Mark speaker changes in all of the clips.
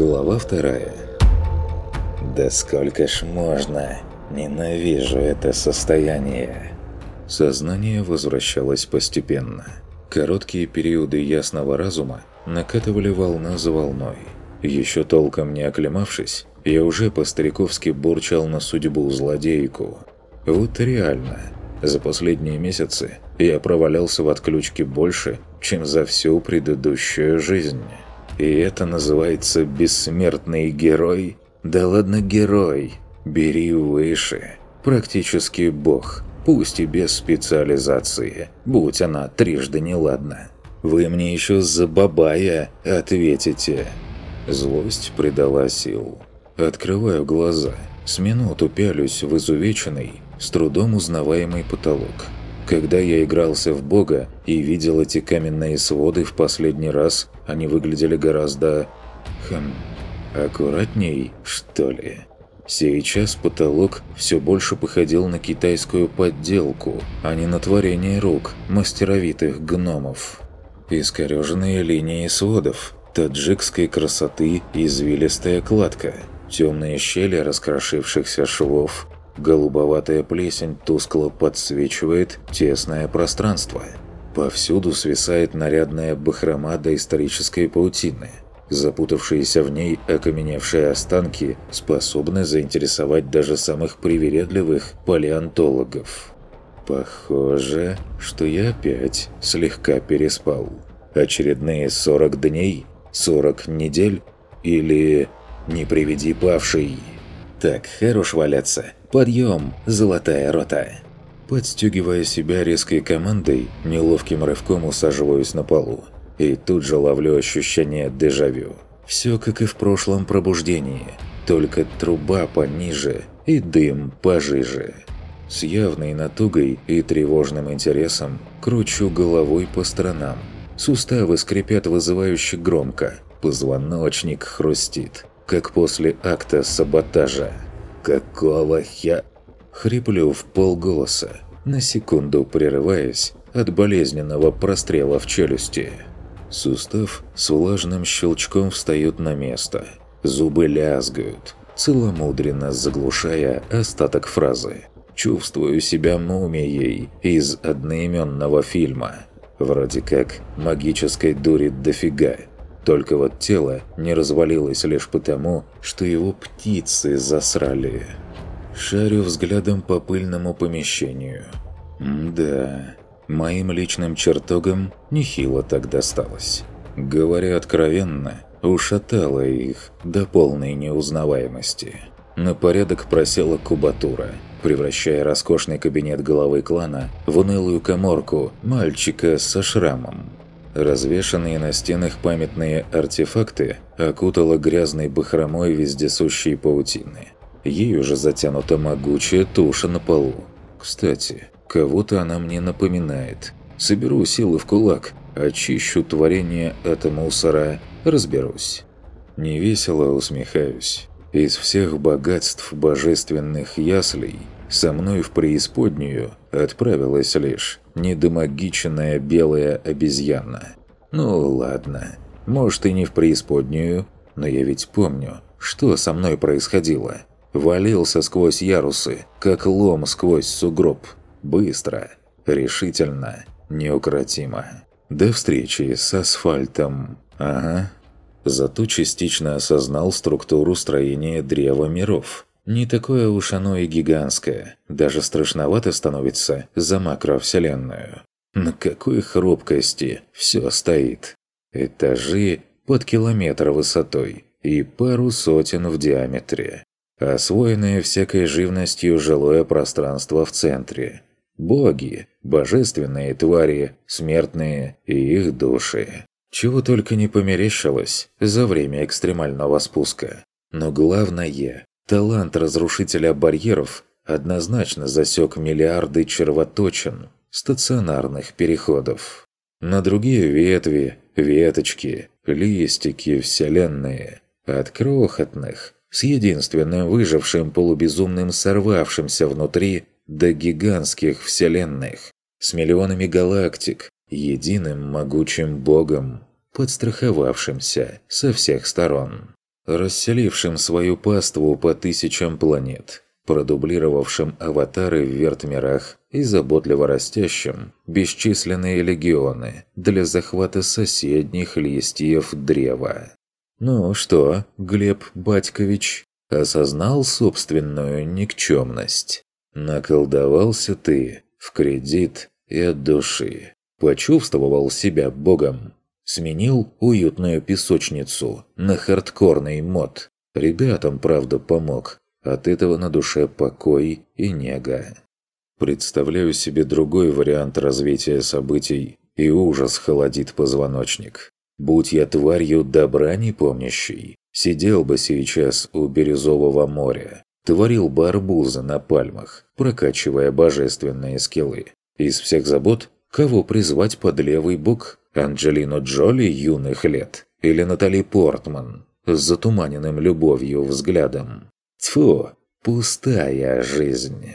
Speaker 1: Глава вторая. «Да сколько ж можно? Ненавижу это состояние!» Сознание возвращалось постепенно. Короткие периоды ясного разума накатывали волна за волной. Еще толком не оклемавшись, я уже по-стариковски бурчал на судьбу злодейку. Вот реально, за последние месяцы я провалялся в отключке больше, чем за всю предыдущую жизнь. И это называется бессмертный герой? Да ладно герой, бери выше. Практически бог, пусть и без специализации, будь она трижды неладна. Вы мне еще за бабая ответите. Злость придала сил. Открываю глаза, с минуту пялюсь в изувеченный, с трудом узнаваемый потолок. Когда я игрался в Бога и видел эти каменные своды в последний раз, они выглядели гораздо... Хм... аккуратней, что ли? Сейчас потолок все больше походил на китайскую подделку, а не на творение рук мастеровитых гномов. Искореженные линии сводов, таджикской красоты извилистая кладка, темные щели раскрошившихся швов, Голубоватая плесень тускло подсвечивает тесное пространство. Повсюду свисает нарядная бахрома доисторической паутины. Запутавшиеся в ней окаменевшие останки способны заинтересовать даже самых привередливых палеонтологов. Похоже, что я опять слегка переспал. Очередные 40 дней, 40 недель или «Не приведи павший». Так, хорош валяться. «Подъем, золотая рота!» Подстегивая себя резкой командой, неловким рывком усаживаюсь на полу. И тут же ловлю ощущение дежавю. Все как и в прошлом пробуждении, только труба пониже и дым пожиже. С явной натугой и тревожным интересом кручу головой по сторонам. Суставы скрипят вызывающе громко, позвоночник хрустит, как после акта саботажа. «Какого я...» Хриплю в полголоса, на секунду прерываясь от болезненного прострела в челюсти. Сустав с влажным щелчком встает на место. Зубы лязгают, целомудренно заглушая остаток фразы. Чувствую себя мумией из одноименного фильма. Вроде как магической дури дофига. Только вот тело не развалилось лишь потому, что его птицы засрали. Шарю взглядом по пыльному помещению. да, моим личным чертогам нехило так досталось. Говоря откровенно, ушатало их до полной неузнаваемости. На порядок просела кубатура, превращая роскошный кабинет главы клана в унылую коморку мальчика со шрамом. Развешанные на стенах памятные артефакты окутала грязной бахромой вездесущей паутины. Ею же затянута могучая туша на полу. Кстати, кого-то она мне напоминает. Соберу силы в кулак, очищу творение от мусора, разберусь. Невесело усмехаюсь. Из всех богатств божественных яслей со мной в преисподнюю отправилась лишь недомагиченная белая обезьяна. Ну ладно, может и не в преисподнюю, но я ведь помню, что со мной происходило. Валился сквозь ярусы, как лом сквозь сугроб. Быстро, решительно, неукротимо. До встречи с асфальтом. Ага. Зато частично осознал структуру строения древа миров – не такое уж оно и гигантское. Даже страшновато становится за макровселенную. На какой хрупкости все стоит. Этажи под километр высотой и пару сотен в диаметре. Освоенное всякой живностью жилое пространство в центре. Боги, божественные твари, смертные и их души. Чего только не померещилось за время экстремального спуска. Но главное Талант разрушителя барьеров однозначно засек миллиарды червоточин, стационарных переходов. На другие ветви, веточки, листики вселенные, от крохотных, с единственным выжившим полубезумным сорвавшимся внутри до гигантских вселенных, с миллионами галактик, единым могучим богом, подстраховавшимся со всех сторон. Расселившим свою паству по тысячам планет, продублировавшим аватары в вертмирах и заботливо растящим бесчисленные легионы для захвата соседних листьев древа. «Ну что, Глеб Батькович, осознал собственную никчемность? Наколдовался ты в кредит и от души. Почувствовал себя богом. Сменил уютную песочницу на хардкорный мод. Ребятам, правда, помог. От этого на душе покой и нега. Представляю себе другой вариант развития событий, и ужас холодит позвоночник. Будь я тварью добра не помнящей, сидел бы сейчас у Бирюзового моря, творил бы арбузы на пальмах, прокачивая божественные скиллы. Из всех забот, кого призвать под левый бок? Анджелину Джоли юных лет? Или Натали Портман с затуманенным любовью взглядом? Тьфу, пустая жизнь.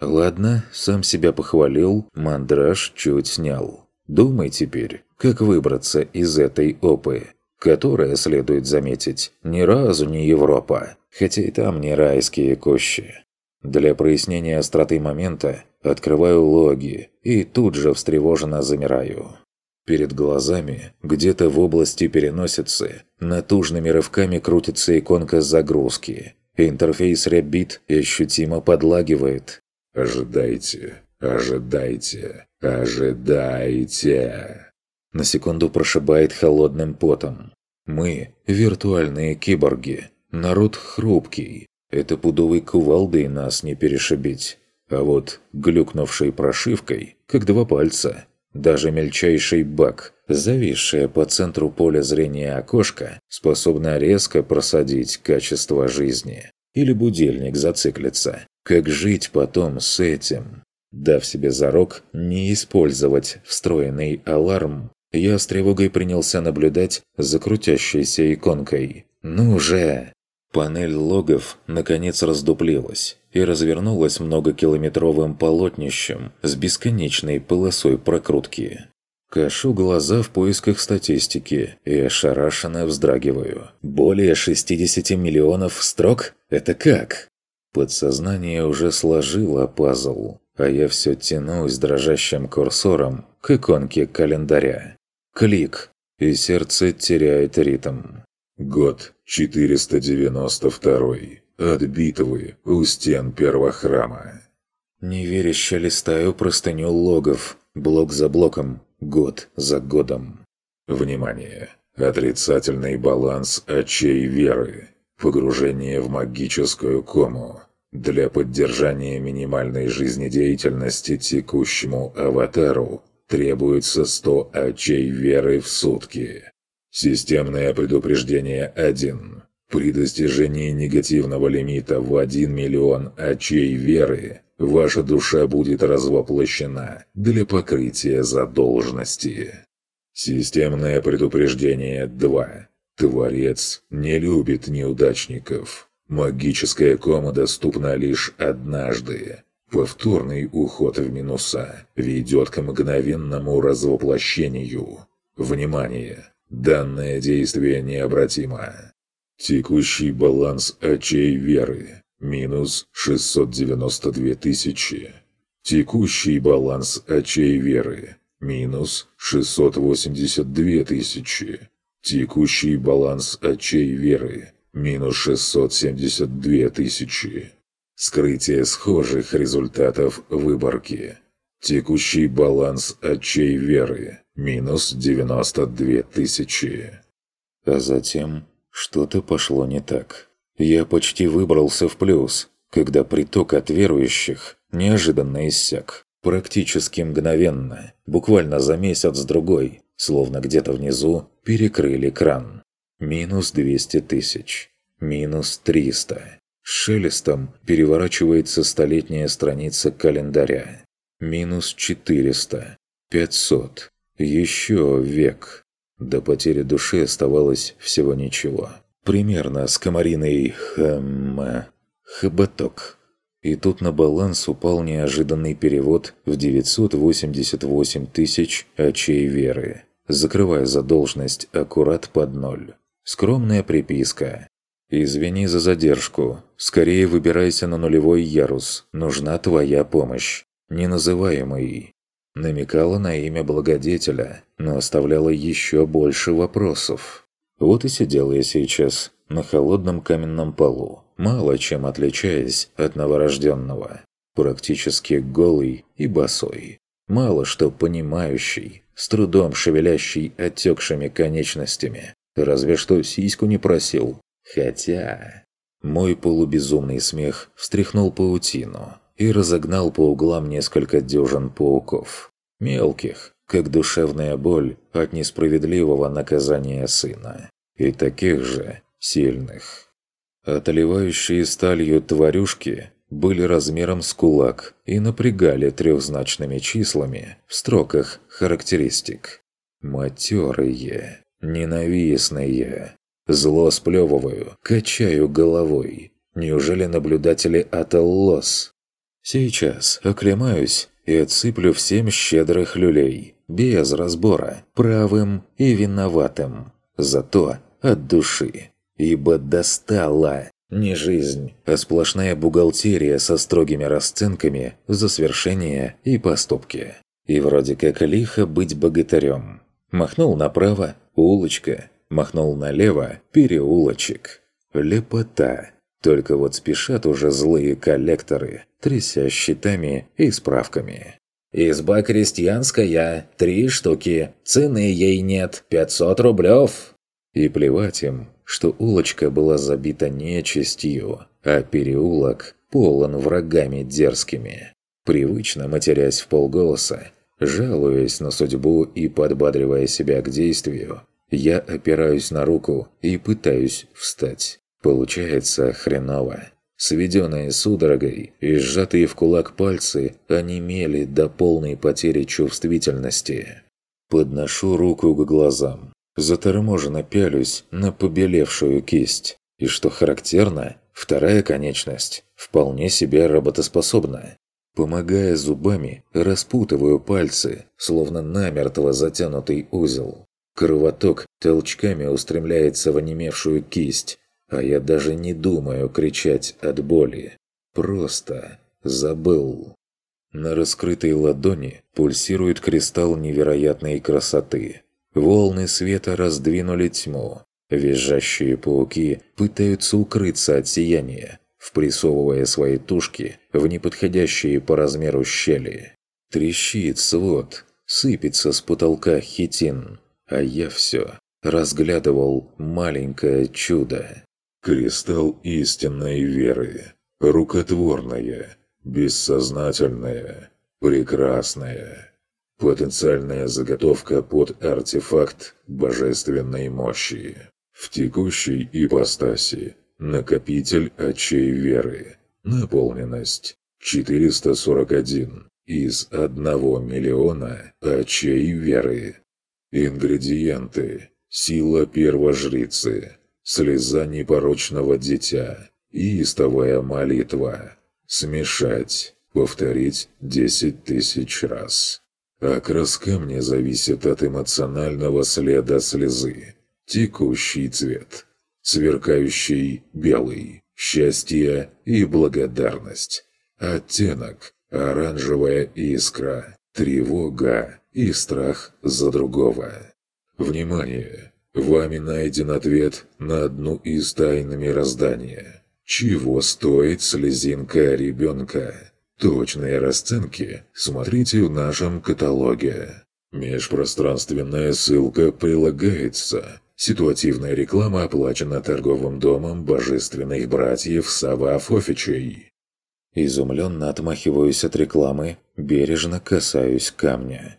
Speaker 1: Ладно, сам себя похвалил, мандраж чуть снял. Думай теперь, как выбраться из этой опы, которая, следует заметить, ни разу не Европа, хотя и там не райские кущи. Для прояснения остроты момента открываю логи и тут же встревоженно замираю. Перед глазами, где-то в области переносицы, натужными рывками крутится иконка загрузки. Интерфейс Rabbit ощутимо подлагивает. «Ожидайте, ожидайте, ожидайте!» На секунду прошибает холодным потом. Мы – виртуальные киборги. Народ хрупкий. Это пудовой кувалдой нас не перешибить. А вот глюкнувшей прошивкой, как два пальца, даже мельчайший баг, зависшее по центру поля зрения окошко, способна резко просадить качество жизни. Или будильник зациклится. Как жить потом с этим? Дав себе зарок не использовать встроенный аларм, я с тревогой принялся наблюдать за крутящейся иконкой. «Ну же!» Панель логов наконец раздуплилась и развернулась многокилометровым полотнищем с бесконечной полосой прокрутки. Кашу глаза в поисках статистики и ошарашенно вздрагиваю. «Более 60 миллионов строк? Это как?» Подсознание уже сложило пазл, а я все тянусь дрожащим курсором к иконке календаря. Клик, и сердце теряет ритм. Год 492. От битвы у стен первого храма. Неверяще листаю простыню логов, блок за блоком, год за годом. Внимание! Отрицательный баланс очей веры. Погружение в магическую кому. Для поддержания минимальной жизнедеятельности текущему аватару требуется 100 очей веры в сутки. Системное предупреждение 1. При достижении негативного лимита в 1 миллион очей веры ваша душа будет развоплощена для покрытия задолженности. Системное предупреждение 2. Творец не любит неудачников. Магическая кома доступна лишь однажды. Повторный уход в минуса ведет к мгновенному развоплощению. Внимание! Данное действие необратимо. Текущий баланс очей веры – минус 692 тысячи. Текущий баланс очей веры – минус 682 тысячи. Текущий баланс очей веры – минус 672 тысячи. Скрытие схожих результатов выборки. Текущий баланс очей веры – минус 92 тысячи. А затем что-то пошло не так. Я почти выбрался в плюс, когда приток от верующих неожиданно иссяк. Практически мгновенно, буквально за месяц-другой, словно где-то внизу, перекрыли кран. Минус 200 тысяч. Минус 300. Шелестом переворачивается столетняя страница календаря. Минус 400. 500. Еще век. До потери души оставалось всего ничего. Примерно с комариной хм... хоботок. И тут на баланс упал неожиданный перевод в 988 тысяч очей веры, закрывая задолженность аккурат под ноль. Скромная приписка «Извини за задержку. Скорее выбирайся на нулевой ярус. Нужна твоя помощь. Не называй мои». Намекала на имя благодетеля, но оставляла еще больше вопросов. Вот и сидел я сейчас на холодном каменном полу, мало чем отличаясь от новорожденного. Практически голый и босой. Мало что понимающий, с трудом шевелящий отекшими конечностями. Разве что сиську не просил. Хотя... Мой полубезумный смех встряхнул паутину и разогнал по углам несколько дюжин пауков. Мелких, как душевная боль от несправедливого наказания сына. И таких же сильных. Отливающие сталью тварюшки были размером с кулак и напрягали трехзначными числами в строках характеристик. Матерые, ненавистные. Зло сплевываю, качаю головой. Неужели наблюдатели Аталлос? Сейчас оклемаюсь и отсыплю всем щедрых люлей, без разбора, правым и виноватым. Зато от души. Ибо достала не жизнь, а сплошная бухгалтерия со строгими расценками за свершения и поступки. И вроде как лихо быть богатырем. Махнул направо – улочка, махнул налево – переулочек. Лепота. Только вот спешат уже злые коллекторы, тряся щитами и справками. «Изба крестьянская, три штуки, цены ей нет, 500 рублев!» И плевать им, что улочка была забита нечистью, а переулок полон врагами дерзкими. Привычно матерясь в полголоса, жалуясь на судьбу и подбадривая себя к действию, я опираюсь на руку и пытаюсь встать. Получается хреново. Сведенные судорогой и сжатые в кулак пальцы онемели до полной потери чувствительности. Подношу руку к глазам, Заторможенно пялюсь на побелевшую кисть. И что характерно, вторая конечность вполне себе работоспособна. Помогая зубами, распутываю пальцы, словно намертво затянутый узел. Кровоток толчками устремляется в онемевшую кисть, а я даже не думаю кричать от боли. Просто забыл. На раскрытой ладони пульсирует кристалл невероятной красоты. Волны света раздвинули тьму. Визжащие пауки пытаются укрыться от сияния, впрессовывая свои тушки в неподходящие по размеру щели. Трещит свод, сыпется с потолка хитин, а я все разглядывал маленькое чудо. Кристалл истинной веры, рукотворное, бессознательное, прекрасное. Потенциальная заготовка под артефакт божественной мощи. В текущей ипостаси накопитель очей веры. Наполненность 441 из 1 миллиона очей веры. Ингредиенты. Сила первожрицы. Слеза непорочного дитя. Истовая молитва. Смешать. Повторить 10 тысяч раз. Окрас камня зависит от эмоционального следа слезы. Текущий цвет. Сверкающий белый. Счастье и благодарность. Оттенок. Оранжевая искра. Тревога и страх за другого. Внимание! Вами найден ответ на одну из тайн мироздания. Чего стоит слезинка ребенка? Точные расценки смотрите в нашем каталоге. Межпространственная ссылка прилагается. Ситуативная реклама оплачена торговым домом божественных братьев Сава Фофичей. Изумленно отмахиваюсь от рекламы, бережно касаюсь камня.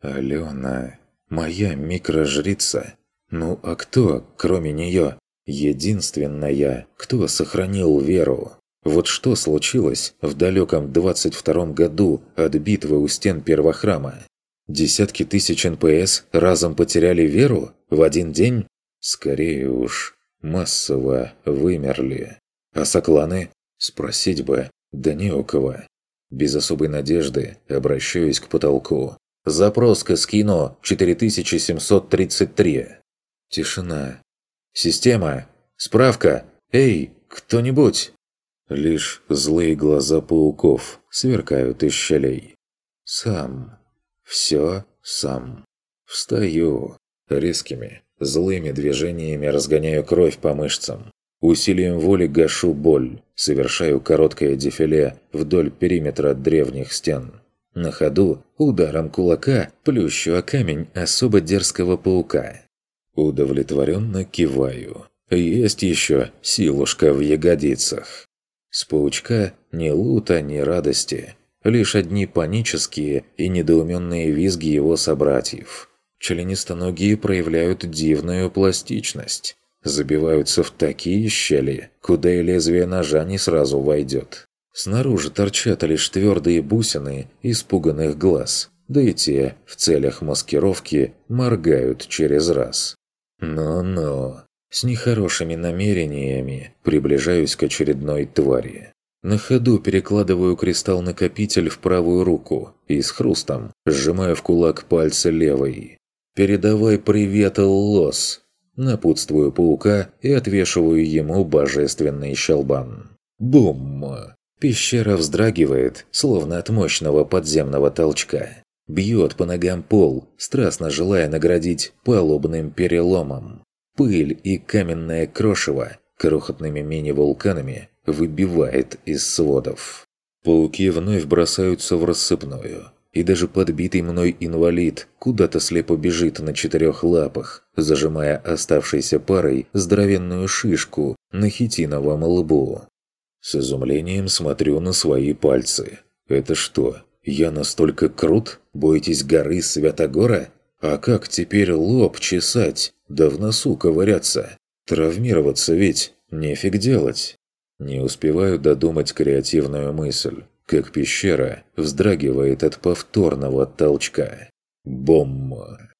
Speaker 1: «Алена, моя микрожрица. Ну а кто, кроме нее, единственная, кто сохранил веру?» Вот что случилось в далеком 22 году от битвы у стен первого храма? Десятки тысяч НПС разом потеряли веру в один день? Скорее уж, массово вымерли. А сокланы? Спросить бы, да не у кого. Без особой надежды обращаюсь к потолку. Запрос к Эскино 4733. Тишина. Система. Справка. Эй, кто-нибудь!» Лишь злые глаза пауков сверкают из щелей. Сам. Все сам. Встаю. Резкими, злыми движениями разгоняю кровь по мышцам. Усилием воли гашу боль. Совершаю короткое дефиле вдоль периметра древних стен. На ходу ударом кулака плющу о камень особо дерзкого паука. Удовлетворенно киваю. Есть еще силушка в ягодицах. С паучка ни лута, ни радости. Лишь одни панические и недоуменные визги его собратьев. Членистоногие проявляют дивную пластичность. Забиваются в такие щели, куда и лезвие ножа не сразу войдет. Снаружи торчат лишь твердые бусины испуганных глаз, да и те, в целях маскировки, моргают через раз. Но-но, с нехорошими намерениями приближаюсь к очередной твари. На ходу перекладываю кристалл-накопитель в правую руку и с хрустом сжимаю в кулак пальцы левой. «Передавай привет, лос!» Напутствую паука и отвешиваю ему божественный щелбан. Бум! Пещера вздрагивает, словно от мощного подземного толчка. Бьет по ногам пол, страстно желая наградить палубным переломом. Пыль и каменное крошево крохотными мини-вулканами выбивает из сводов. Пауки вновь бросаются в рассыпную. И даже подбитый мной инвалид куда-то слепо бежит на четырех лапах, зажимая оставшейся парой здоровенную шишку на хитиновом лбу. С изумлением смотрю на свои пальцы. Это что, я настолько крут? Боитесь горы Святогора? А как теперь лоб чесать? Да в носу ковыряться? Травмироваться ведь нефиг делать. Не успеваю додумать креативную мысль, как пещера вздрагивает от повторного толчка. Бомба!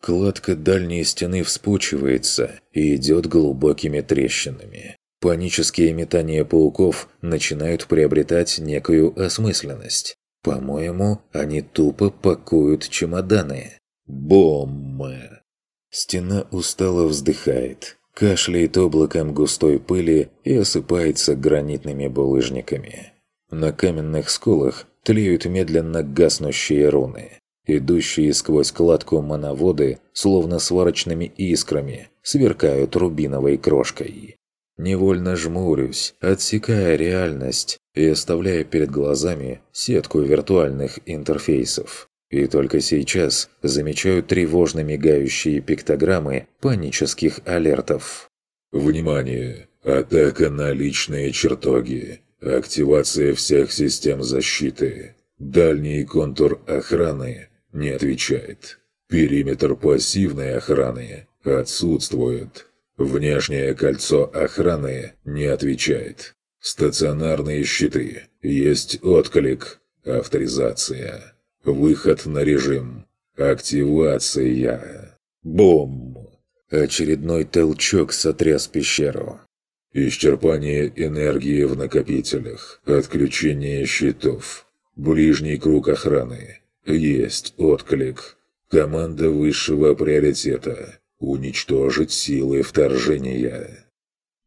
Speaker 1: Кладка дальней стены вспучивается и идет глубокими трещинами. Панические метания пауков начинают приобретать некую осмысленность. По-моему, они тупо пакуют чемоданы. Бомба! Стена устало вздыхает, кашляет облаком густой пыли и осыпается гранитными булыжниками. На каменных скулах тлеют медленно гаснущие руны. Идущие сквозь кладку моноводы, словно сварочными искрами, сверкают рубиновой крошкой. Невольно жмурюсь, отсекая реальность и оставляя перед глазами сетку виртуальных интерфейсов. И только сейчас замечаю тревожно мигающие пиктограммы панических алертов.
Speaker 2: Внимание! Атака на личные чертоги. Активация всех систем защиты. Дальний контур охраны не отвечает. Периметр пассивной охраны отсутствует. Внешнее кольцо охраны не отвечает. Стационарные щиты. Есть отклик. Авторизация. Выход на режим. Активация. Бум!
Speaker 1: Очередной толчок сотряс пещеру.
Speaker 2: Исчерпание энергии в накопителях. Отключение щитов. Ближний круг охраны. Есть отклик. Команда высшего приоритета. Уничтожить силы вторжения.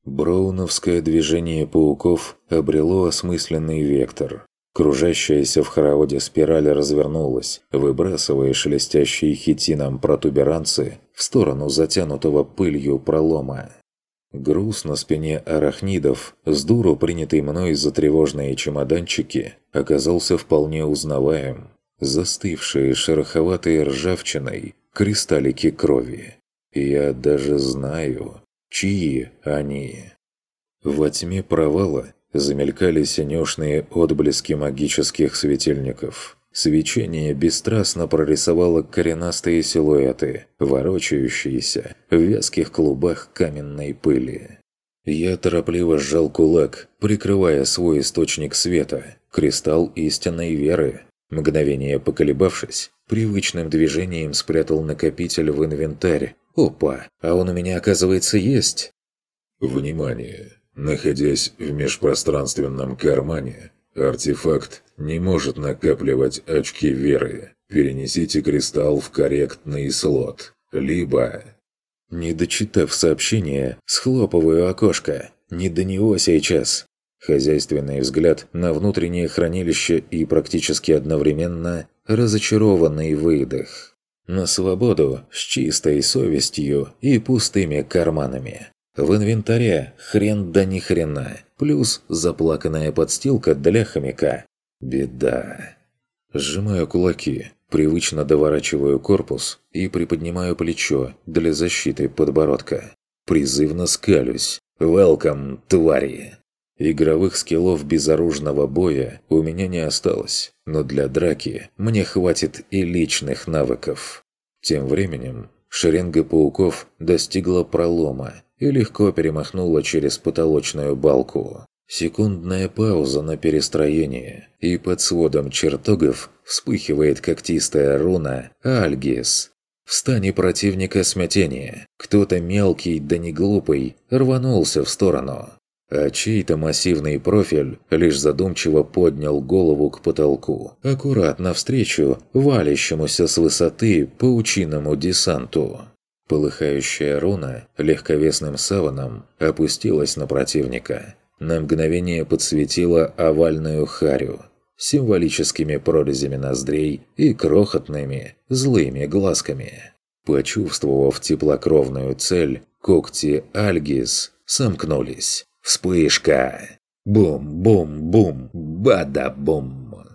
Speaker 1: Броуновское движение пауков обрело осмысленный вектор. Кружащаяся в хороводе спираль развернулась, выбрасывая шелестящие хитином протуберанцы в сторону затянутого пылью пролома. Груз на спине арахнидов, с дуру принятый мной за тревожные чемоданчики, оказался вполне узнаваем. Застывшие шероховатой ржавчиной кристаллики крови. Я даже знаю, чьи они. Во тьме провала замелькали синюшные отблески магических светильников. Свечение бесстрастно прорисовало коренастые силуэты, ворочающиеся в вязких клубах каменной пыли. Я торопливо сжал кулак, прикрывая свой источник света, кристалл истинной веры. Мгновение поколебавшись, привычным движением спрятал накопитель в инвентарь. Опа, а он у меня, оказывается, есть.
Speaker 2: Внимание! Находясь в межпространственном кармане, артефакт не может накапливать очки веры. Перенесите кристалл в корректный слот. Либо...
Speaker 1: Не дочитав сообщение, схлопываю окошко. не до него сейчас. Хозяйственный взгляд на внутреннее хранилище и практически одновременно разочарованный выдох. На свободу с чистой совестью и пустыми карманами. В инвентаре хрен да ни хрена, плюс заплаканная подстилка для хомяка. Беда. Сжимаю кулаки, привычно доворачиваю корпус и приподнимаю плечо для защиты подбородка. Призывно скалюсь. «Велкам, твари!» Игровых скиллов безоружного боя у меня не осталось, но для драки мне хватит и личных навыков. Тем временем шеренга пауков достигла пролома и легко перемахнула через потолочную балку. Секундная пауза на перестроение, и под сводом чертогов вспыхивает когтистая руна «Альгис». В стане противника смятение. Кто-то мелкий да не глупый рванулся в сторону а чей-то массивный профиль лишь задумчиво поднял голову к потолку, аккуратно навстречу валящемуся с высоты паучиному десанту. Полыхающая руна легковесным саваном опустилась на противника. На мгновение подсветила овальную харю, символическими прорезями ноздрей и крохотными, злыми глазками. Почувствовав теплокровную цель, когти Альгис сомкнулись, Вспышка! Бум-бум-бум! Бада-бум!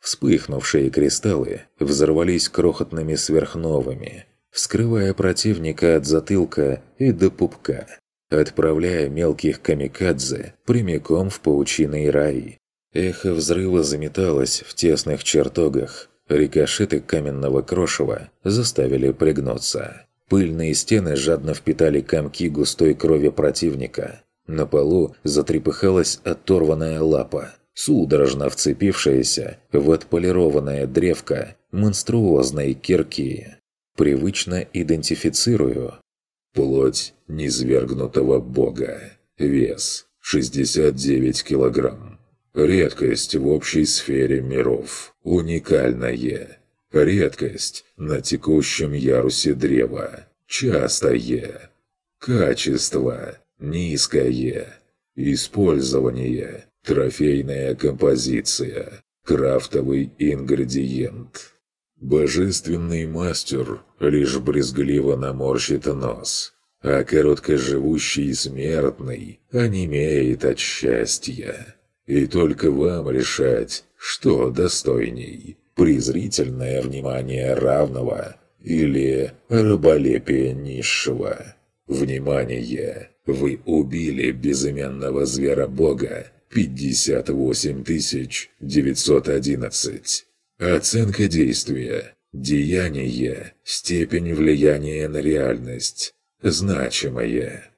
Speaker 1: Вспыхнувшие кристаллы взорвались крохотными сверхновыми, вскрывая противника от затылка и до пупка, отправляя мелких камикадзе прямиком в паучиный рай. Эхо взрыва заметалось в тесных чертогах, рикошеты каменного крошева заставили пригнуться. Пыльные стены жадно впитали комки густой крови противника, на полу затрепыхалась оторванная лапа, судорожно вцепившаяся в отполированное древко монструозной кирки. Привычно идентифицирую. Плоть низвергнутого бога. Вес 69 килограмм. Редкость в общей сфере миров. Уникальное. Редкость на текущем ярусе древа. Частое. Качество. Низкое. Использование. Трофейная композиция. Крафтовый ингредиент. Божественный мастер лишь брезгливо наморщит нос, а короткоживущий смертный онемеет от счастья. И только вам решать, что достойней – презрительное внимание равного или раболепие низшего. Внимание! Вы убили безымянного зверобога 58 911. Оценка действия. Деяние. Степень влияния на реальность. Значимое.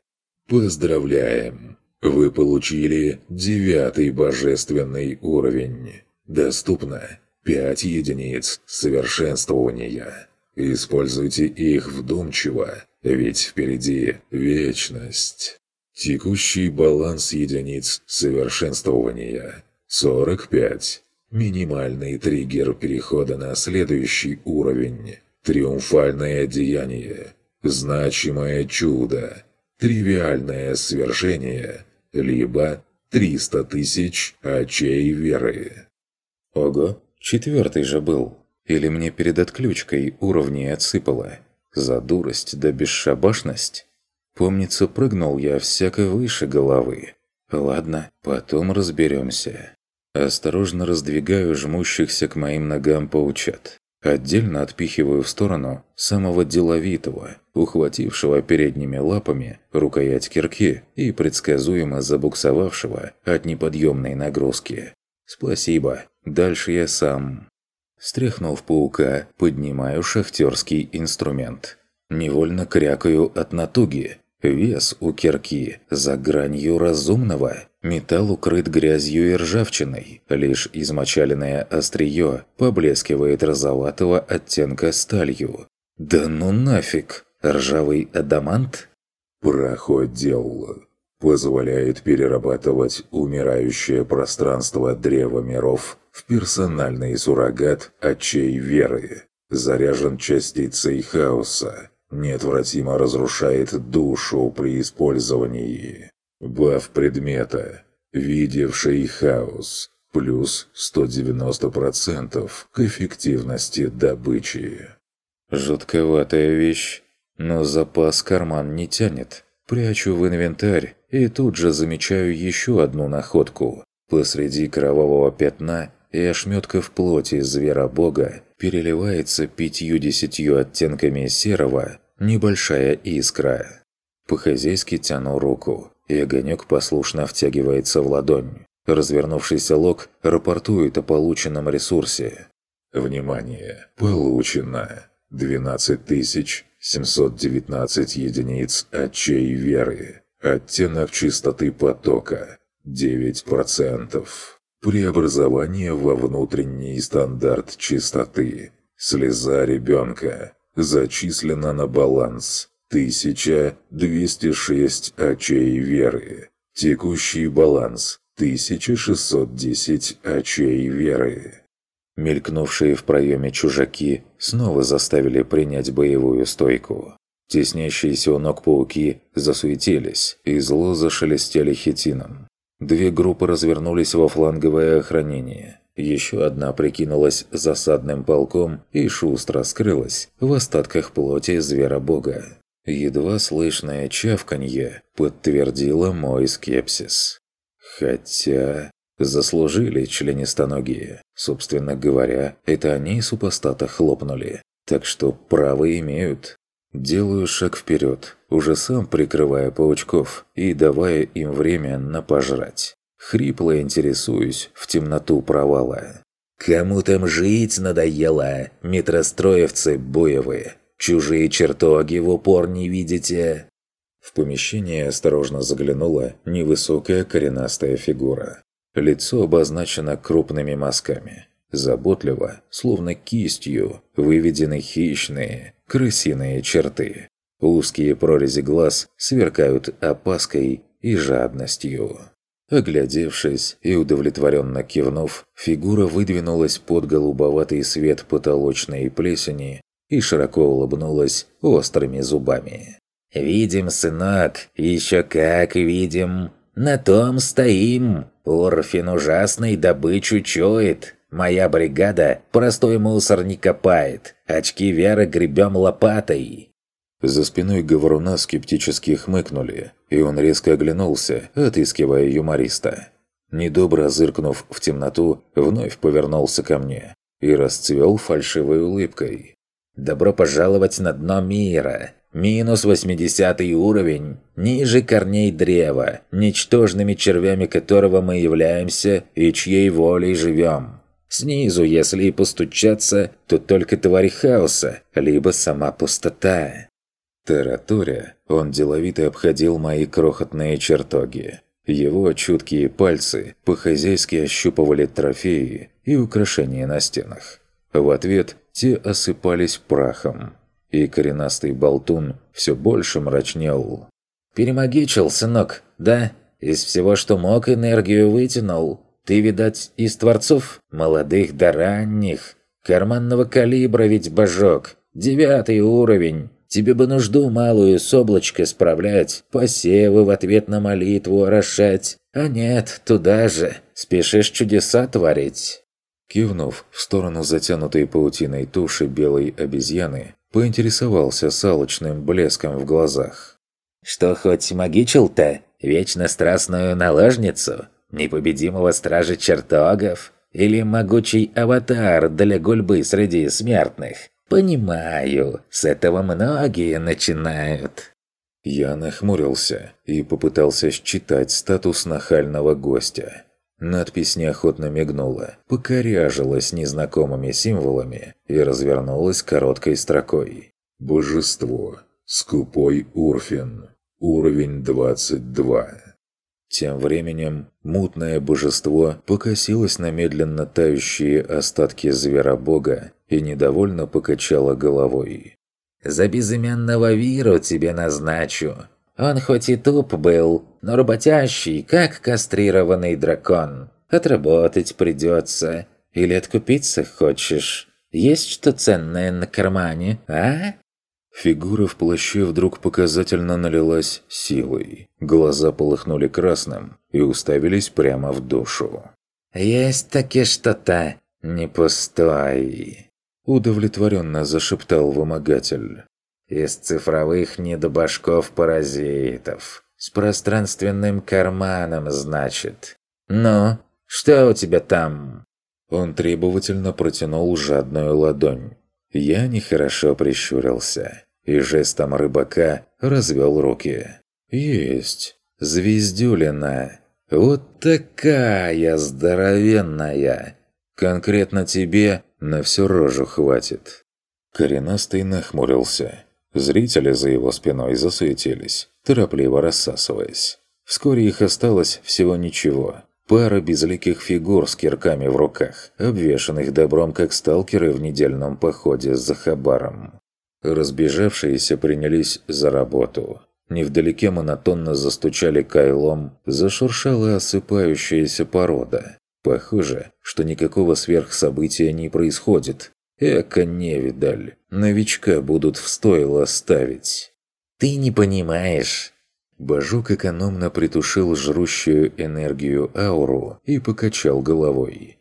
Speaker 1: Поздравляем! Вы получили девятый божественный уровень. Доступно 5 единиц совершенствования. Используйте их вдумчиво ведь впереди вечность. Текущий баланс единиц совершенствования – 45. Минимальный триггер перехода на следующий уровень – триумфальное деяние, значимое чудо, тривиальное свершение, либо 300 тысяч очей веры. Ого, четвертый же был. Или мне перед отключкой уровни отсыпало – за дурость да бесшабашность? Помнится, прыгнул я всяко выше головы. Ладно, потом разберемся. Осторожно раздвигаю жмущихся к моим ногам паучат. Отдельно отпихиваю в сторону самого деловитого, ухватившего передними лапами рукоять кирки и предсказуемо забуксовавшего от неподъемной нагрузки. Спасибо, дальше я сам. Стряхнув паука, поднимаю шахтерский инструмент. Невольно крякаю от натуги. Вес у кирки за гранью разумного. Металл укрыт грязью и ржавчиной. Лишь измочаленное острие поблескивает розоватого оттенка сталью. «Да ну нафиг! Ржавый адамант?»
Speaker 2: «Проходил» позволяет перерабатывать умирающее пространство Древа Миров в персональный суррогат очей веры. Заряжен частицей хаоса, неотвратимо разрушает душу при использовании. Баф предмета. Видевший хаос. Плюс 190% к эффективности добычи.
Speaker 1: Жутковатая вещь, но запас карман не тянет. Прячу в инвентарь и тут же замечаю еще одну находку. Посреди кровавого пятна и ошметков плоти зверобога переливается пятью-десятью оттенками серого небольшая искра. По-хозяйски тяну руку, и огонек послушно втягивается в ладонь. Развернувшийся лог рапортует о полученном ресурсе.
Speaker 2: Внимание! Получено 12719 единиц очей веры. Оттенок чистоты потока 9%. Преобразование во внутренний стандарт чистоты. Слеза ребенка. Зачислено на баланс 1206 очей веры. Текущий баланс 1610 очей веры.
Speaker 1: Мелькнувшие в проеме чужаки снова заставили принять боевую стойку. Теснящиеся у ног пауки засуетились и зло зашелестели хитином. Две группы развернулись во фланговое охранение. Еще одна прикинулась засадным полком и шустро скрылась в остатках плоти зверобога. Едва слышное чавканье подтвердило мой скепсис. Хотя... Заслужили членистоногие. Собственно говоря, это они супостата хлопнули. Так что право имеют. Делаю шаг вперед, уже сам прикрывая паучков и давая им время на пожрать. Хрипло интересуюсь в темноту провала. «Кому там жить надоело? Метростроевцы боевые. Чужие чертоги в упор не видите?» В помещение осторожно заглянула невысокая коренастая фигура. Лицо обозначено крупными мазками. Заботливо, словно кистью, выведены хищные, крысиные черты. Узкие прорези глаз сверкают опаской и жадностью. Оглядевшись и удовлетворенно кивнув, фигура выдвинулась под голубоватый свет потолочной плесени и широко улыбнулась острыми зубами. «Видим, сынок, еще как видим. На том стоим. Орфин ужасный добычу чует. Моя бригада простой мусор не копает. Очки веры гребем лопатой». За спиной говоруна скептически хмыкнули, и он резко оглянулся, отыскивая юмориста. Недобро зыркнув в темноту, вновь повернулся ко мне и расцвел фальшивой улыбкой. «Добро пожаловать на дно мира! Минус 80 уровень, ниже корней древа, ничтожными червями которого мы являемся и чьей волей живем. Снизу, если и постучаться, то только тварь хаоса, либо сама пустота. Тараторя, он деловито обходил мои крохотные чертоги. Его чуткие пальцы по-хозяйски ощупывали трофеи и украшения на стенах. В ответ те осыпались прахом и коренастый болтун все больше мрачнел. «Перемагичил, сынок, да? Из всего, что мог, энергию вытянул. Ты, видать, из творцов, молодых да ранних. Карманного калибра ведь божок. Девятый уровень. Тебе бы нужду малую с облачка справлять, посевы в ответ на молитву орошать. А нет, туда же. Спешишь чудеса творить». Кивнув в сторону затянутой паутиной туши белой обезьяны, Поинтересовался с блеском в глазах. «Что хоть магичил-то? Вечно страстную наложницу? Непобедимого стража чертогов? Или могучий аватар для гульбы среди смертных? Понимаю, с этого многие начинают». Я нахмурился и попытался считать статус нахального гостя. Надпись неохотно мигнула, покоряжилась незнакомыми символами и развернулась короткой строкой.
Speaker 2: «Божество. Скупой Урфин. Уровень 22».
Speaker 1: Тем временем мутное божество покосилось на медленно тающие остатки зверобога и недовольно покачало головой. «За безымянного Виру тебе назначу. Он хоть и туп был, но работящий, как кастрированный дракон. Отработать придется. Или откупиться хочешь? Есть что ценное на кармане, а?» Фигура в плаще вдруг показательно налилась силой. Глаза полыхнули красным и уставились прямо в душу. «Есть таки что-то не пустой», – удовлетворенно зашептал вымогатель. «Из цифровых недобашков-паразитов. С пространственным карманом, значит. Ну, что у тебя там?» Он требовательно протянул жадную ладонь. Я нехорошо прищурился и жестом рыбака развел руки. «Есть! Звездюлина! Вот такая здоровенная! Конкретно тебе на всю рожу хватит!» Коренастый нахмурился. Зрители за его спиной засуетились, торопливо рассасываясь. Вскоре их осталось всего ничего. Пара безликих фигур с кирками в руках, обвешанных добром как сталкеры в недельном походе за Хабаром. Разбежавшиеся принялись за работу. Невдалеке монотонно застучали кайлом, зашуршала осыпающаяся порода. Похоже, что никакого сверхсобытия не происходит. Эка невидаль, новичка будут в стойло ставить. «Ты не понимаешь!» Бажук экономно притушил жрущую энергию ауру и покачал головой.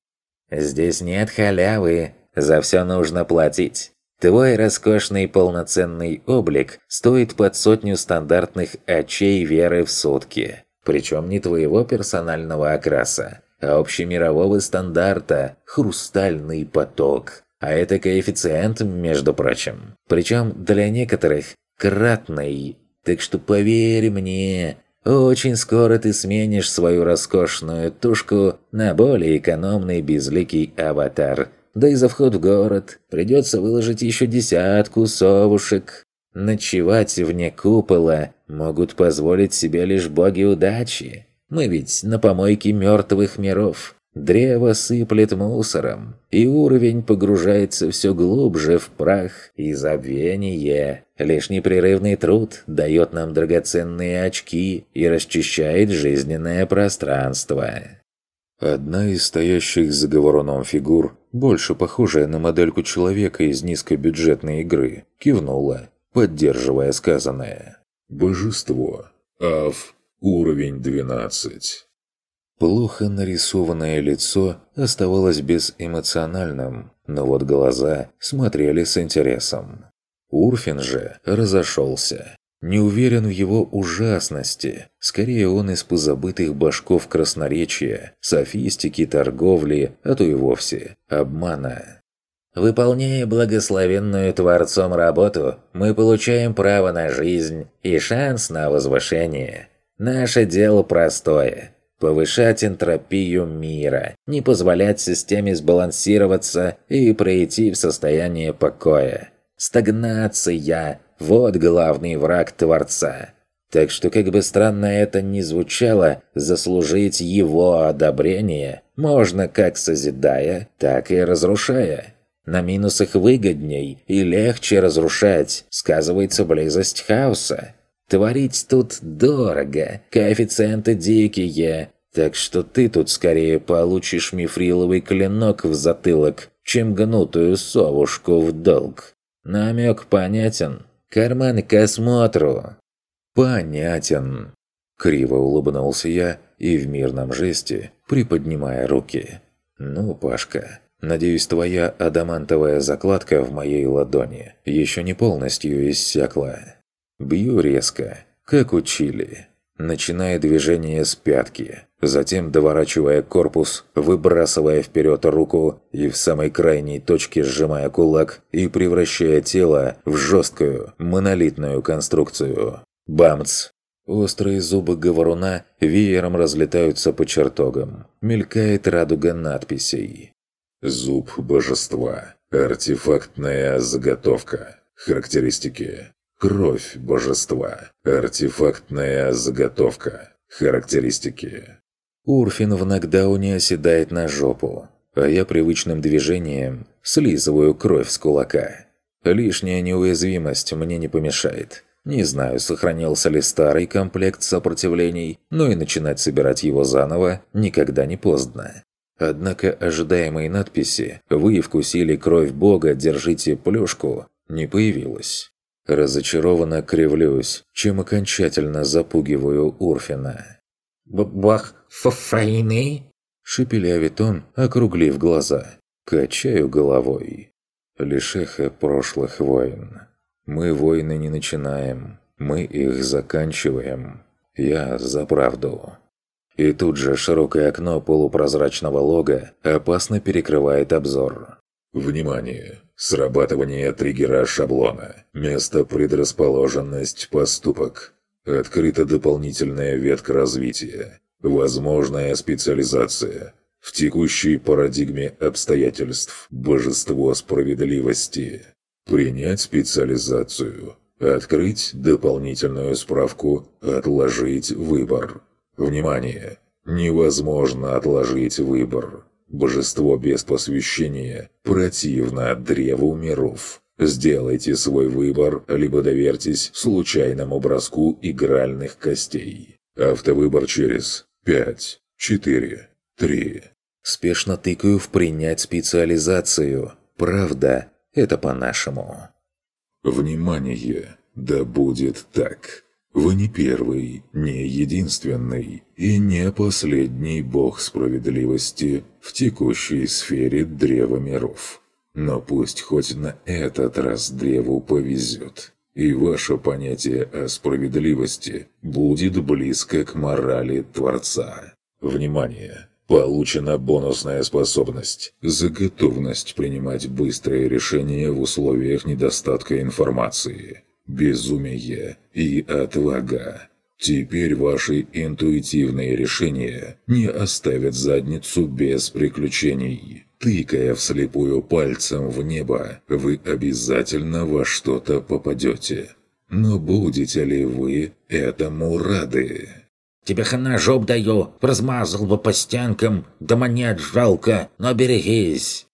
Speaker 1: «Здесь нет халявы, за все нужно платить. Твой роскошный полноценный облик стоит под сотню стандартных очей веры в сутки. Причем не твоего персонального окраса, а общемирового стандарта «хрустальный поток». А это коэффициент, между прочим. Причем для некоторых кратный так что поверь мне, очень скоро ты сменишь свою роскошную тушку на более экономный безликий аватар. Да и за вход в город придется выложить еще десятку совушек. Ночевать вне купола могут позволить себе лишь боги удачи. Мы ведь на помойке мертвых миров. Древо сыплет мусором, и уровень погружается все глубже в прах и забвение. Лишь непрерывный труд дает нам драгоценные очки и расчищает жизненное пространство. Одна из стоящих за говоруном фигур, больше похожая на модельку человека из низкобюджетной игры, кивнула, поддерживая сказанное.
Speaker 2: «Божество. Ав. Уровень 12».
Speaker 1: Плохо нарисованное лицо оставалось безэмоциональным, но вот глаза смотрели с интересом. Урфин же разошелся. Не уверен в его ужасности. Скорее он из позабытых башков красноречия, софистики, торговли, а то и вовсе обмана. Выполняя благословенную Творцом работу, мы получаем право на жизнь и шанс на возвышение. Наше дело простое – повышать энтропию мира, не позволять системе сбалансироваться и прийти в состояние покоя. Стагнация – вот главный враг Творца. Так что, как бы странно это ни звучало, заслужить его одобрение можно как созидая, так и разрушая. На минусах выгодней и легче разрушать сказывается близость хаоса. Творить тут дорого, коэффициенты дикие, так что ты тут скорее получишь мифриловый клинок в затылок, чем гнутую совушку в долг. Намек понятен. Карман к осмотру. Понятен. Криво улыбнулся я и в мирном жесте, приподнимая руки. Ну, Пашка, надеюсь, твоя адамантовая закладка в моей ладони еще не полностью иссякла. Бью резко, как учили начиная движение с пятки, затем доворачивая корпус, выбрасывая вперед руку и в самой крайней точке сжимая кулак и превращая тело в жесткую, монолитную конструкцию. Бамц! Острые зубы говоруна веером разлетаются по чертогам. Мелькает радуга надписей.
Speaker 2: «Зуб божества. Артефактная заготовка. Характеристики. Кровь божества. Артефактная заготовка. Характеристики.
Speaker 1: Урфин в нокдауне оседает на жопу, а я привычным движением слизываю кровь с кулака. Лишняя неуязвимость мне не помешает. Не знаю, сохранился ли старый комплект сопротивлений, но и начинать собирать его заново никогда не поздно. Однако ожидаемой надписи «Вы вкусили кровь Бога, держите плюшку» не появилось. Разочарованно кривлюсь, чем окончательно запугиваю Урфина.
Speaker 3: «Бах, фафайны?»
Speaker 1: Шепелявит он, округлив глаза. Качаю головой. Лишеха прошлых войн. Мы войны не начинаем, мы их заканчиваем. Я за правду. И тут же широкое окно полупрозрачного лога опасно перекрывает обзор.
Speaker 2: Внимание! Срабатывание триггера шаблона. Место предрасположенность поступок. Открыта дополнительная ветка развития. Возможная специализация. В текущей парадигме обстоятельств божество справедливости. Принять специализацию. Открыть дополнительную справку «Отложить выбор». Внимание! Невозможно отложить выбор. Божество без посвящения противно древу миров. Сделайте свой выбор, либо доверьтесь случайному броску игральных костей. Автовыбор через 5, 4, 3.
Speaker 1: Спешно тыкаю в принять специализацию. Правда, это по-нашему.
Speaker 2: Внимание! Да будет так. Вы не первый, не единственный и не последний бог справедливости в текущей сфере Древа Миров. Но пусть хоть на этот раз Древу повезет, и ваше понятие о справедливости будет близко к морали Творца. Внимание! Получена бонусная способность за готовность принимать быстрые решения в условиях недостатка информации безумие и отвага. Теперь ваши интуитивные решения не оставят задницу без приключений. Тыкая вслепую пальцем в небо, вы обязательно во что-то попадете. Но будете ли вы этому рады?
Speaker 3: «Тебе хана жоп даю, размазал бы по стенкам, да монет жалко, но берегись!»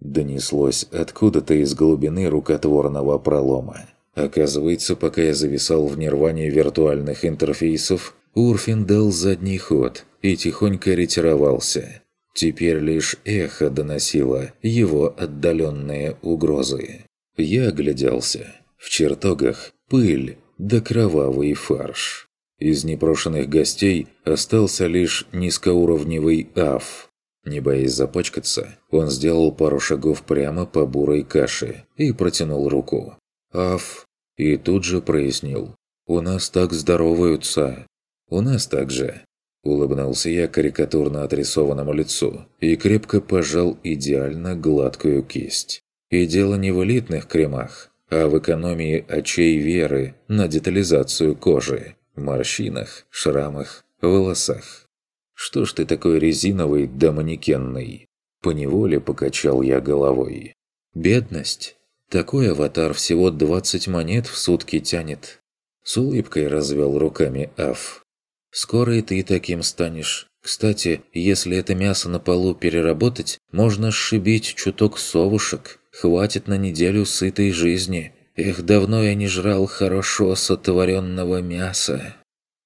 Speaker 1: Донеслось откуда-то из глубины рукотворного пролома. Оказывается, пока я зависал в нирване виртуальных интерфейсов, Урфин дал задний ход и тихонько ретировался. Теперь лишь эхо доносило его отдаленные угрозы. Я огляделся. В чертогах пыль да кровавый фарш. Из непрошенных гостей остался лишь низкоуровневый аф. Не боясь запачкаться, он сделал пару шагов прямо по бурой каше и протянул руку. Аф и тут же прояснил. «У нас так здороваются. У нас так же». Улыбнулся я карикатурно отрисованному лицу и крепко пожал идеально гладкую кисть. И дело не в элитных кремах, а в экономии очей веры на детализацию кожи, морщинах, шрамах, волосах. «Что ж ты такой резиновый да манекенный?» Поневоле покачал я головой. «Бедность такой аватар всего 20 монет в сутки тянет. С улыбкой развел руками Аф. Скоро и ты таким станешь. Кстати, если это мясо на полу переработать, можно сшибить чуток совушек. Хватит на неделю сытой жизни. Эх, давно я не жрал хорошо сотворенного мяса.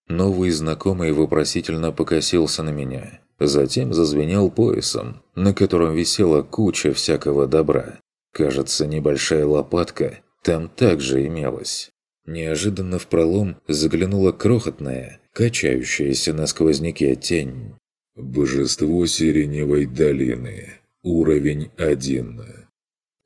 Speaker 1: Новый знакомый вопросительно покосился на меня. Затем зазвенел поясом, на котором висела куча всякого добра. Кажется, небольшая лопатка там также имелась. Неожиданно в пролом заглянула крохотная, качающаяся на сквозняке тень.
Speaker 2: «Божество Сиреневой долины. Уровень один».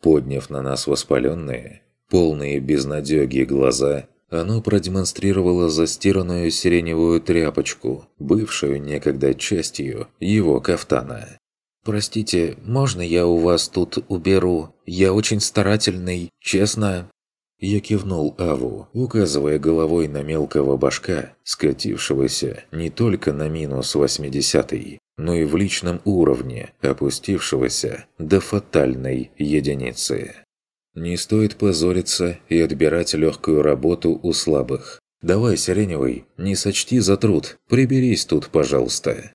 Speaker 1: Подняв на нас воспаленные, полные безнадёги глаза, оно продемонстрировало застиранную сиреневую тряпочку, бывшую некогда частью его кафтана. «Простите, можно я у вас тут уберу? Я очень старательный, честно». Я кивнул Аву, указывая головой на мелкого башка, скатившегося не только на минус 80 но и в личном уровне, опустившегося до фатальной единицы. Не стоит позориться и отбирать легкую работу у слабых. Давай, Сиреневый, не сочти за труд, приберись тут, пожалуйста.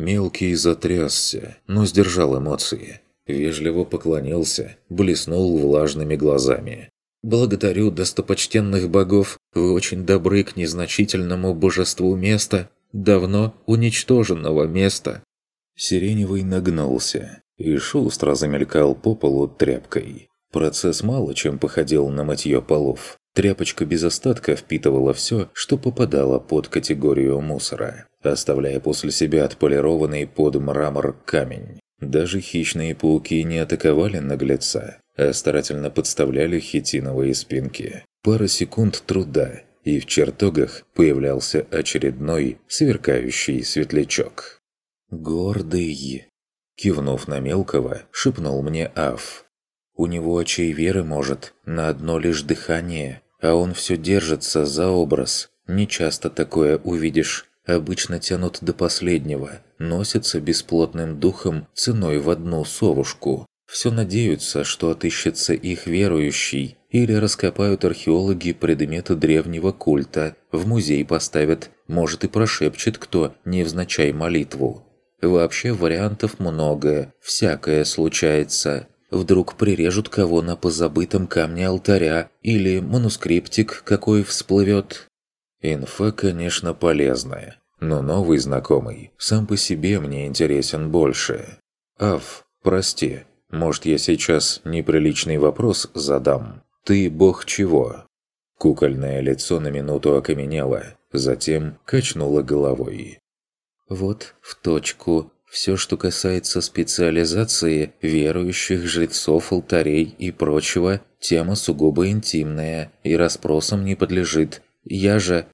Speaker 1: Мелкий затрясся, но сдержал эмоции. Вежливо поклонился, блеснул влажными глазами. «Благодарю достопочтенных богов, вы очень добры к незначительному божеству места, давно уничтоженного места». Сиреневый нагнулся и шустро замелькал по полу тряпкой. Процесс мало чем походил на мытье полов. Тряпочка без остатка впитывала все, что попадало под категорию мусора, оставляя после себя отполированный под мрамор камень. Даже хищные пауки не атаковали наглеца, а старательно подставляли хитиновые спинки. Пара секунд труда, и в чертогах появлялся очередной сверкающий светлячок. «Гордый!» Кивнув на мелкого, шепнул мне Аф. «У него очей веры может, на одно лишь дыхание, а он все держится за образ. Не часто такое увидишь. Обычно тянут до последнего, носятся бесплотным духом ценой в одну совушку. Все надеются, что отыщется их верующий, или раскопают археологи предметы древнего культа, в музей поставят, может и прошепчет кто, невзначай молитву. Вообще вариантов много, всякое случается. Вдруг прирежут кого на позабытом камне алтаря, или манускриптик какой всплывет. Инфа, конечно, полезная, но новый знакомый сам по себе мне интересен больше. Аф, прости, может я сейчас неприличный вопрос задам? Ты бог чего? Кукольное лицо на минуту окаменело, затем качнуло головой. Вот в точку. Все, что касается специализации верующих, жрецов, алтарей и прочего, тема сугубо интимная и расспросам не подлежит. Я же...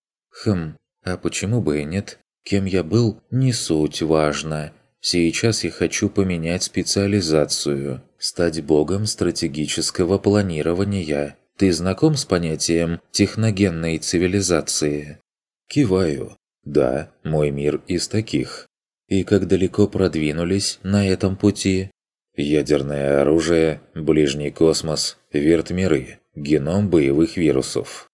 Speaker 1: Хм, а почему бы и нет? Кем я был, не суть важно. Сейчас я хочу поменять специализацию, стать богом стратегического планирования. Ты знаком с понятием техногенной цивилизации? Киваю. Да, мой мир из таких. И как далеко продвинулись на этом пути? Ядерное оружие, ближний космос, вертмиры, геном боевых вирусов.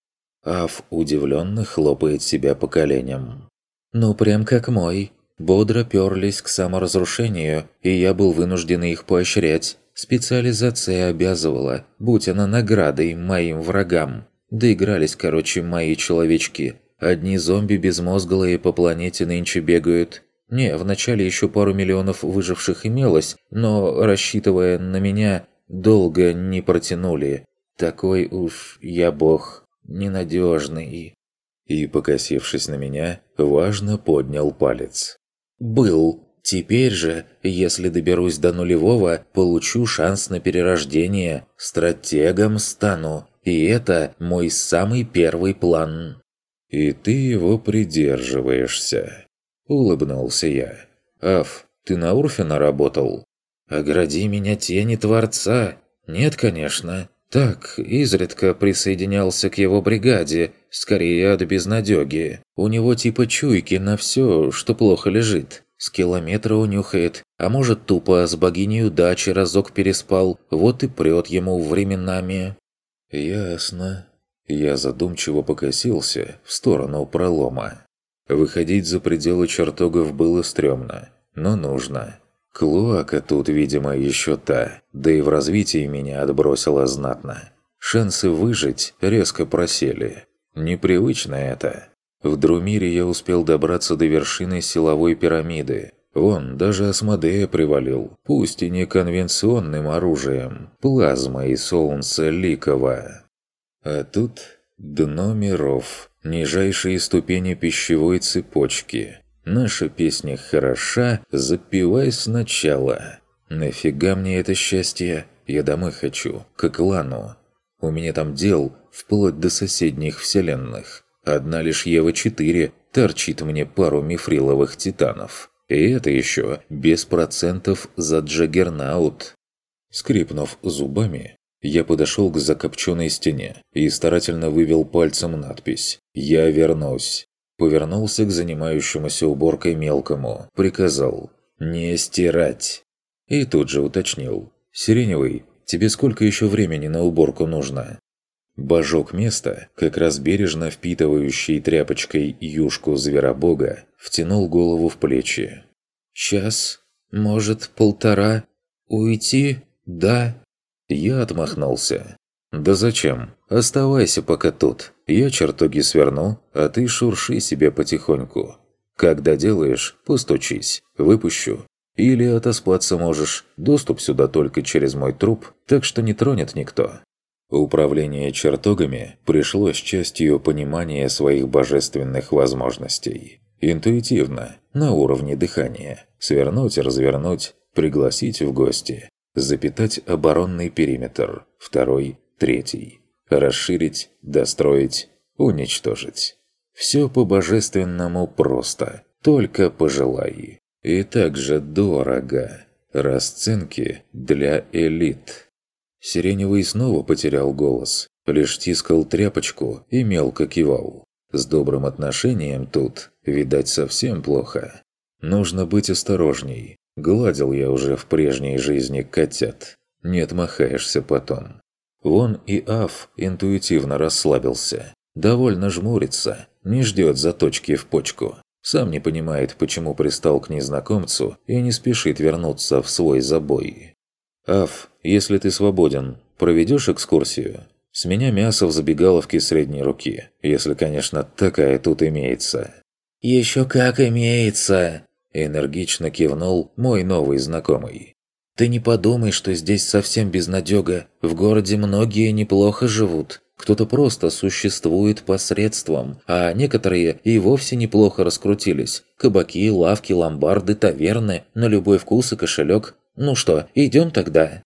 Speaker 1: Аф удивленно хлопает себя по коленям. «Ну, прям как мой. Бодро перлись к саморазрушению, и я был вынужден их поощрять. Специализация обязывала, будь она наградой моим врагам. Доигрались, короче, мои человечки. Одни зомби безмозглые по планете нынче бегают. Не, вначале еще пару миллионов выживших имелось, но, рассчитывая на меня, долго не протянули. Такой уж я бог, ненадежный. И, покосившись на меня, важно поднял палец. «Был. Теперь же, если доберусь до нулевого, получу шанс на перерождение. Стратегом стану. И это мой самый первый план».
Speaker 2: «И ты его придерживаешься», – улыбнулся я.
Speaker 1: «Аф, ты на Урфина работал?» «Огради меня тени Творца!» «Нет, конечно. Так, изредка присоединялся к его бригаде, скорее от безнадёги. У него типа чуйки на всё, что плохо лежит. С километра унюхает, а может тупо с богиней удачи разок переспал, вот и прёт ему временами».
Speaker 2: «Ясно», я задумчиво покосился в сторону пролома. Выходить за пределы чертогов было стрёмно, но нужно. Клоака тут, видимо, еще та, да и в развитии меня отбросила знатно. Шансы выжить резко просели. Непривычно это. В Друмире я успел добраться до вершины силовой пирамиды. Вон, даже Асмодея привалил, пусть и не конвенционным оружием, плазмой солнца ликова. А тут дно миров, нижайшие ступени пищевой цепочки. Наша песня хороша, запивай сначала. Нафига мне это счастье? Я домой хочу, к клану. У меня там дел вплоть до соседних вселенных. Одна лишь Ева-4 торчит мне пару мифриловых титанов. И это еще без процентов за Джаггернаут. Скрипнув зубами, я подошел к закопченной стене и старательно вывел пальцем надпись «Я вернусь». Повернулся к занимающемуся уборкой мелкому, приказал «Не стирать». И тут же уточнил «Сиреневый, тебе сколько еще времени на уборку нужно?» Божок места, как раз бережно впитывающий тряпочкой юшку зверобога, втянул голову в плечи. «Час? Может, полтора? Уйти? Да?» Я отмахнулся. «Да зачем? Оставайся пока тут. Я чертоги сверну, а ты шурши себе потихоньку. Когда делаешь, постучись, выпущу. Или отоспаться можешь. Доступ сюда только через мой труп, так что не тронет никто».
Speaker 1: Управление чертогами пришло с частью понимания своих божественных возможностей. Интуитивно, на уровне дыхания. Свернуть, развернуть, пригласить в гости. Запитать оборонный периметр. Второй, третий. Расширить, достроить, уничтожить. Все по-божественному просто. Только пожелай. И также дорого. Расценки для элит. Сиреневый снова потерял голос, лишь тискал тряпочку и мелко кивал. С добрым отношением тут, видать, совсем плохо. Нужно быть осторожней. Гладил я уже в прежней жизни котят. Не отмахаешься потом. Вон и Аф интуитивно расслабился. Довольно жмурится, не ждет заточки в почку. Сам не понимает, почему пристал к незнакомцу и не спешит вернуться в свой забой. «Аф, если ты свободен, проведешь экскурсию? С меня мясо в забегаловке средней руки, если, конечно, такая тут имеется». «Еще как имеется!» – энергично кивнул мой новый знакомый. «Ты не подумай, что здесь совсем безнадега. В городе многие неплохо живут. Кто-то просто существует посредством, а некоторые и вовсе неплохо раскрутились. Кабаки, лавки, ломбарды, таверны, на любой вкус и кошелек. Ну что, идем тогда?»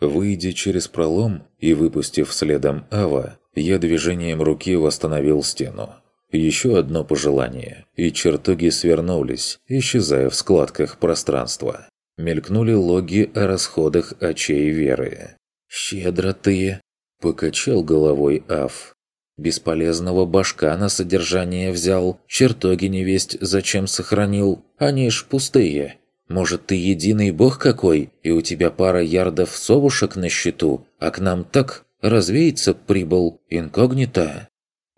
Speaker 1: Выйдя через пролом и выпустив следом Ава, я движением руки восстановил стену. Еще одно пожелание, и чертоги свернулись, исчезая в складках пространства. Мелькнули логи о расходах очей веры.
Speaker 3: «Щедро ты!»
Speaker 1: – покачал головой Ав.
Speaker 3: «Бесполезного башка на содержание взял, чертоги невесть зачем сохранил, они ж пустые, может, ты единый бог какой, и у тебя пара ярдов совушек на счету, а к нам так развеется прибыл инкогнито?»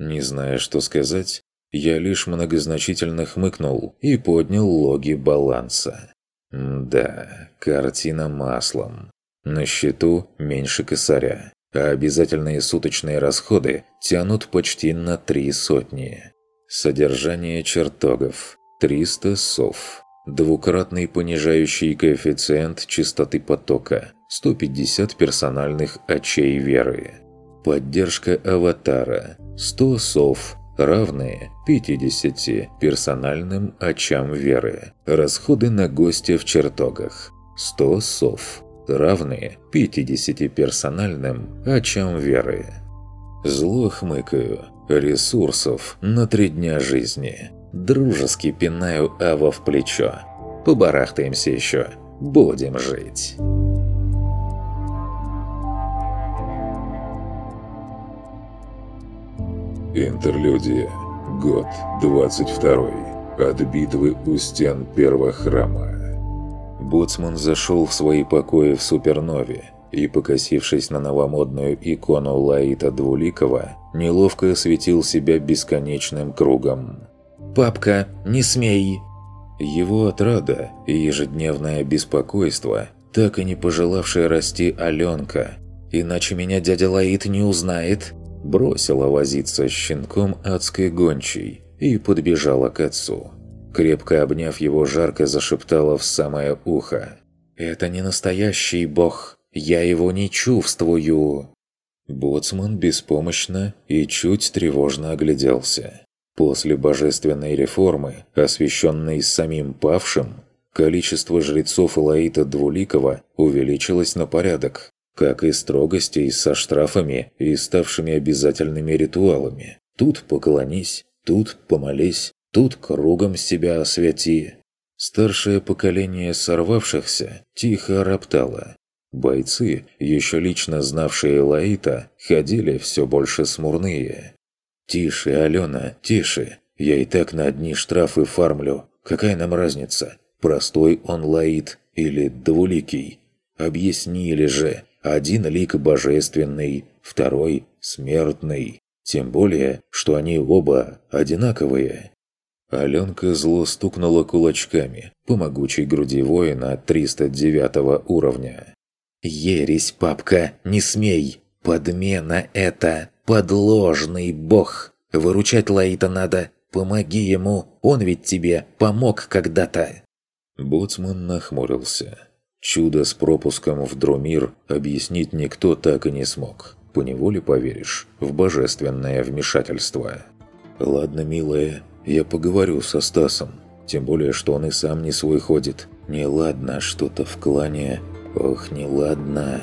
Speaker 1: Не зная, что сказать, я лишь многозначительно хмыкнул и поднял логи баланса. Да, картина маслом. На счету меньше косаря, а обязательные суточные расходы тянут почти на три сотни. Содержание чертогов – 300 сов. Двукратный понижающий коэффициент частоты потока, 150 персональных очей веры. Поддержка аватара, 100 сов, равные 50 персональным очам веры. Расходы на гостя в чертогах, 100 сов, равные 50 персональным очам веры. Зло хмыкаю. Ресурсов на три дня жизни – Дружески пинаю Ава в плечо. Побарахтаемся еще. Будем жить.
Speaker 2: Интерлюдия. Год 22. От битвы у стен первого храма.
Speaker 1: Боцман зашел в свои покои в Супернове и, покосившись на новомодную икону Лаита Двуликова, неловко осветил себя бесконечным кругом.
Speaker 3: «Папка, не смей!»
Speaker 1: Его отрада и ежедневное беспокойство, так и не пожелавшая расти Аленка, иначе меня дядя Лаид не узнает, бросила возиться с щенком адской гончей и подбежала к отцу. Крепко обняв его, жарко зашептала в самое ухо. «Это не настоящий бог, я его не чувствую!» Боцман беспомощно и чуть тревожно огляделся. После божественной реформы, освященной самим павшим, количество жрецов Илаита Двуликова увеличилось на порядок, как и строгостей со штрафами и ставшими обязательными ритуалами. Тут поклонись, тут помолись, тут кругом себя освяти. Старшее поколение сорвавшихся тихо роптало. Бойцы, еще лично знавшие Лаита, ходили все больше смурные. «Тише, Алена, тише. Я и так на одни штрафы фармлю. Какая нам разница? Простой он лаид или двуликий? Объяснили же. Один лик божественный, второй смертный. Тем более, что они оба одинаковые». Аленка зло стукнула кулачками по могучей груди воина 309 уровня.
Speaker 3: «Ересь, папка, не смей! Подмена это!» подложный бог. Выручать Лаита надо. Помоги ему, он ведь тебе помог когда-то».
Speaker 1: Боцман нахмурился. Чудо с пропуском в Друмир объяснить никто так и не смог. Поневоле поверишь в божественное вмешательство. «Ладно, милая, я поговорю со Стасом. Тем более, что он и сам не свой ходит. Неладно что-то в клане. Ох, неладно...»